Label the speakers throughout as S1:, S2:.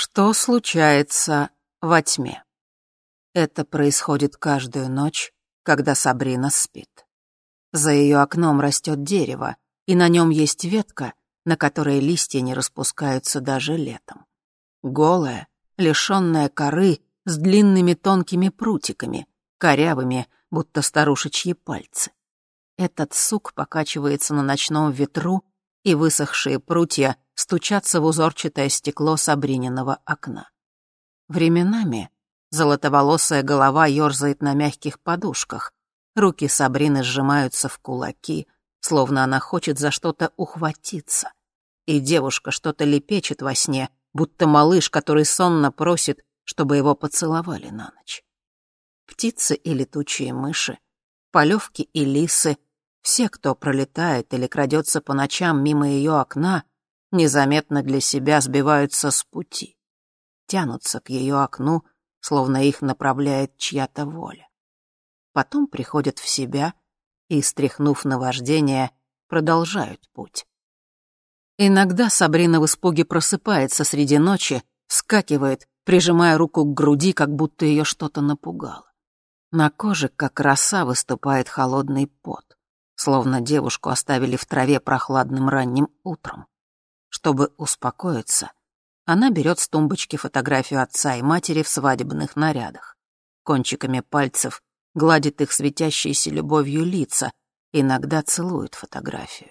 S1: Что случается во тьме? Это происходит каждую ночь, когда Сабрина спит. За ее окном растет дерево, и на нем есть ветка, на которой листья не распускаются даже летом. Голая, лишенная коры, с длинными тонкими прутиками, корявыми, будто старушечьи пальцы. Этот сук покачивается на ночном ветру, и высохшие прутья стучатся в узорчатое стекло Сабрининого окна. Временами золотоволосая голова ёрзает на мягких подушках, руки Сабрины сжимаются в кулаки, словно она хочет за что-то ухватиться. И девушка что-то лепечет во сне, будто малыш, который сонно просит, чтобы его поцеловали на ночь. Птицы и летучие мыши, полевки и лисы — все, кто пролетает или крадется по ночам мимо ее окна, незаметно для себя сбиваются с пути, тянутся к ее окну, словно их направляет чья-то воля. Потом приходят в себя и, стряхнув наваждение, продолжают путь. Иногда Сабрина в испуге просыпается среди ночи, вскакивает, прижимая руку к груди, как будто ее что-то напугало. На коже, как роса, выступает холодный пот, словно девушку оставили в траве прохладным ранним утром. Чтобы успокоиться, она берет с тумбочки фотографию отца и матери в свадебных нарядах. Кончиками пальцев гладит их светящиеся любовью лица, иногда целует фотографию.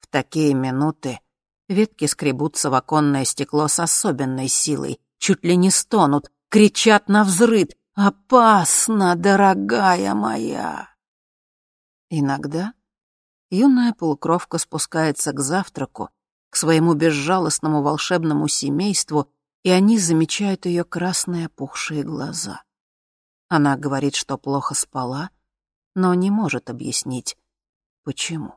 S1: В такие минуты ветки скребутся в оконное стекло с особенной силой, чуть ли не стонут, кричат на взрыд «Опасно, дорогая моя!» Иногда юная полукровка спускается к завтраку, к своему безжалостному волшебному семейству, и они замечают ее красные опухшие глаза. Она говорит, что плохо спала, но не может объяснить, почему.